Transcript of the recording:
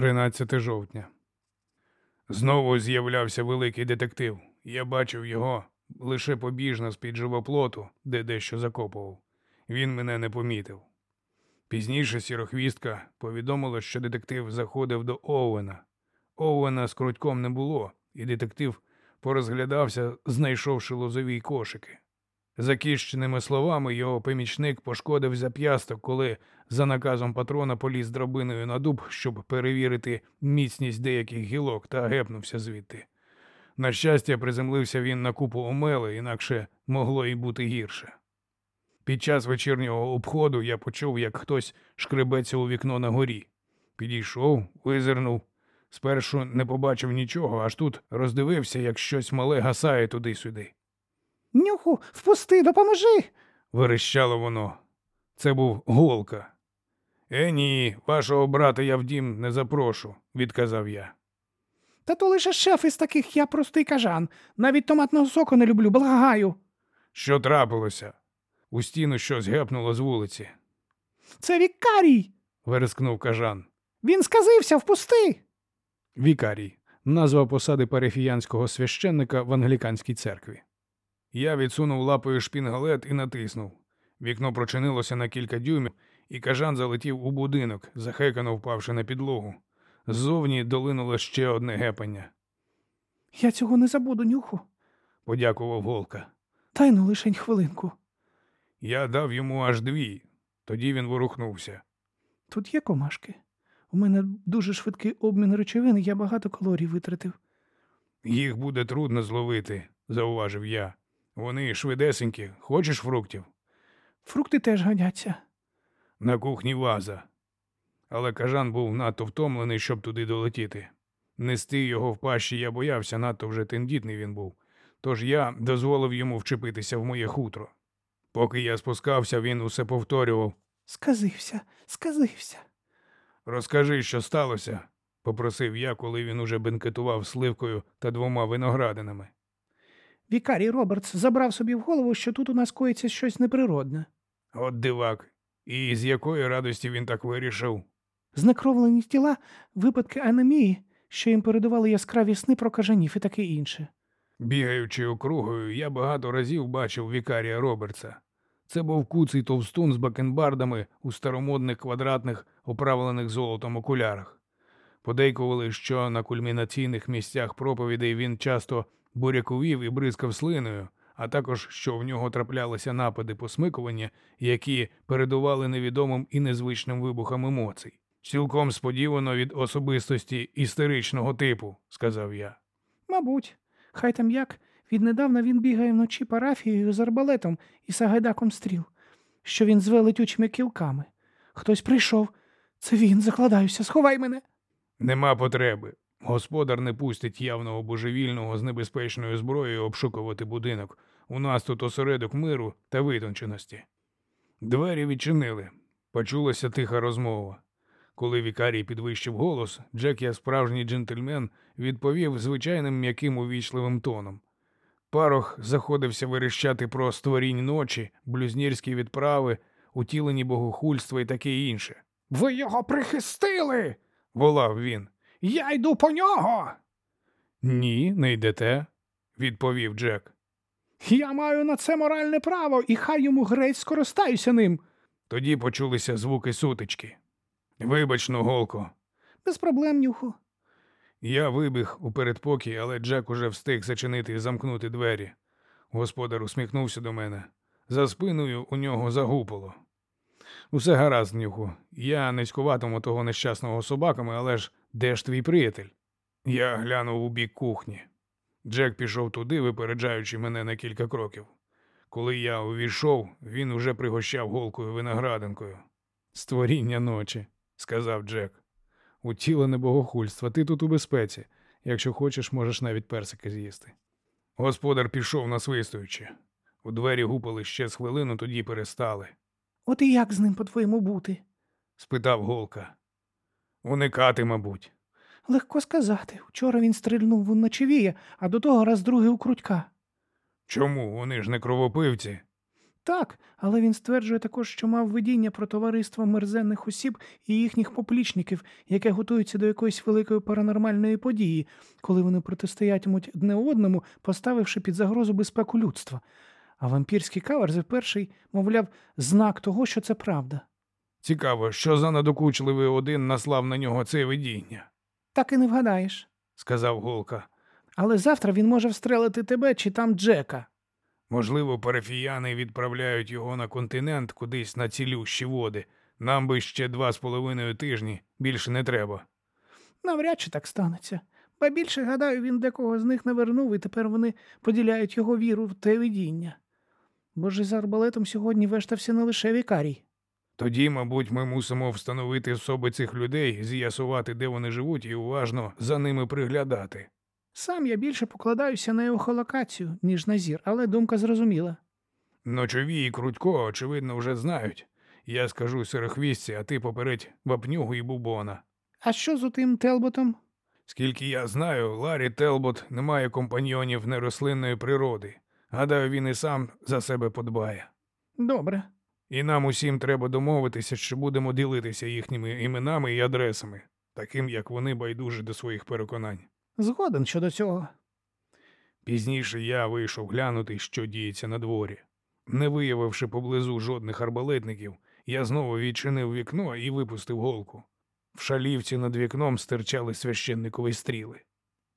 13 жовтня. Знову з'являвся великий детектив. Я бачив його лише побіжно з-під живоплоту, де дещо закопував. Він мене не помітив. Пізніше сірохвістка повідомила, що детектив заходив до Оуена. Оуена з крутьком не було, і детектив порозглядався, знайшовши лозові кошики. Закіщеними словами його помічник пошкодив зап'ясток, коли за наказом патрона поліз драбиною на дуб, щоб перевірити міцність деяких гілок та гепнувся звідти. На щастя, приземлився він на купу омели, інакше могло і бути гірше. Під час вечірнього обходу я почув, як хтось шкребеться у вікно на горі. Підійшов, визирнув. Спершу не побачив нічого, аж тут роздивився, як щось мале гасає туди-сюди. Нюху, впусти, допоможи. Верещало воно. Це був голка. Е, ні, вашого брата я в дім не запрошу, відказав я. Та то лише шеф із таких, я простий кажан. Навіть томатного соку не люблю, благаю. Що трапилося? У стіну щось гепнуло з вулиці, Це вікарій. верескнув кажан. Він сказився, впусти. Вікарій, назва посади парафіянського священника в англіканській церкві. Я відсунув лапою шпінгалет і натиснув. Вікно прочинилося на кілька дюймів, і кажан залетів у будинок, захекано впавши на підлогу. Ззовні долинуло ще одне гепання. Я цього не забуду, нюху. Подякував голка. Дай ну лишень хвилинку. Я дав йому аж дві. Тоді він ворухнувся. Тут є комашки. У мене дуже швидкий обмін речовин, я багато калорій витратив. Їх буде трудно зловити, зауважив я. Вони швидесенькі. Хочеш фруктів? Фрукти теж годяться. На кухні ваза. Але кажан був надто втомлений, щоб туди долетіти. Нести його в пащі я боявся, надто вже тендітний він був. Тож я дозволив йому вчепитися в моє хутро. Поки я спускався, він усе повторював Сказився, сказився. Розкажи, що сталося, попросив я, коли він уже бенкетував сливкою та двома виноградинами. Вікарій Робертс забрав собі в голову, що тут у нас коїться щось неприродне. От дивак. І з якої радості він так вирішив? Знекровлені тіла, випадки анемії, що їм передавали яскраві сни про кажанів і таке інше. Бігаючи округою, я багато разів бачив вікарія Робертса. Це був куций товстун з бакенбардами у старомодних квадратних, оправлених золотом окулярах. Подейкували, що на кульмінаційних місцях проповідей він часто буряковів і бризкав слиною, а також що в нього траплялися напади посмикування, які передували невідомим і незвичним вибухам емоцій. Цілком сподівано від особистості істеричного типу, сказав я. Мабуть, хай там як, віднедавна він бігає вночі парафією з арбалетом і сагайдаком стріл, що він зве летючими кілками. Хтось прийшов. Це він, закладаюся, сховай мене. Нема потреби. Господар не пустить явного божевільного з небезпечною зброєю обшукувати будинок. У нас тут осередок миру та витонченості. Двері відчинили. Почулася тиха розмова. Коли вікарій підвищив голос, Джек, як справжній джентльмен, відповів звичайним м'яким увічливим тоном. Парох заходився верещати про створінь ночі, блюзнірські відправи, утілені богохульства і таке інше. Ви його прихистили. Волав він. Я йду по нього. Ні, не йдете, відповів Джек. Я маю на це моральне право, і хай йому грець скористаюся ним. Тоді почулися звуки сутички. Вибач, ну, голко. Без проблем, нюху. Я вибіг у передпокій, але Джек уже встиг зачинити і замкнути двері. Господар усміхнувся до мене. За спиною у нього загупало. Усе гаразд, нюху. Я низькуватиму того нещасного собаками, але ж де ж твій приятель? Я глянув у бік кухні. Джек пішов туди, випереджаючи мене на кілька кроків. Коли я увійшов, він уже пригощав голкою виноградинкою. Створіння ночі, сказав Джек. Утілене богохульство, ти тут у безпеці. Якщо хочеш, можеш навіть персики з'їсти. Господар пішов насвистуючи. У двері гупали ще з хвилину, тоді перестали. От і як з ним, по-твоєму, бути? спитав голка. Уникати, мабуть. Легко сказати. Вчора він стрільнув у ночевія, а до того раз другий у крутька. Чому? Вони ж не кровопивці. Так, але він стверджує також, що мав видіння про товариство мерзенних осіб і їхніх поплічників, яке готується до якоїсь великої паранормальної події, коли вони протистоятимуть одне одному, поставивши під загрозу безпеку людства. А вампірський каверзи перший, мовляв, знак того, що це правда. Цікаво, що за надокучливий один наслав на нього це видіння, Так і не вгадаєш. сказав Голка. Але завтра він може встрелити тебе чи там Джека. Можливо, парафіяни відправляють його на континент кудись на цілющі води. Нам би ще два з половиною тижні, більше не треба. Навряд чи так станеться. Ба більше, гадаю, він декого з них не вернув, і тепер вони поділяють його віру в те видіння. Бо ж із арбалетом сьогодні вештався не лише вікарій. Тоді, мабуть, ми мусимо встановити особи цих людей, з'ясувати, де вони живуть, і уважно за ними приглядати. Сам я більше покладаюся на ехолокацію, ніж на зір, але думка зрозуміла. Ночові і Крутько, очевидно, вже знають. Я скажу сирохвістці, а ти попередь вапнюгу і бубона. А що з отим Телботом? Скільки я знаю, Ларі Телбот не має компаньйонів нерослинної природи. Гадаю, він і сам за себе подбає. Добре. І нам усім треба домовитися, що будемо ділитися їхніми іменами і адресами, таким як вони байдужі до своїх переконань. Згоден щодо цього. Пізніше я вийшов глянути, що діється на дворі. Не виявивши поблизу жодних арбалетників, я знову відчинив вікно і випустив голку. В шалівці над вікном стирчали священникові стріли.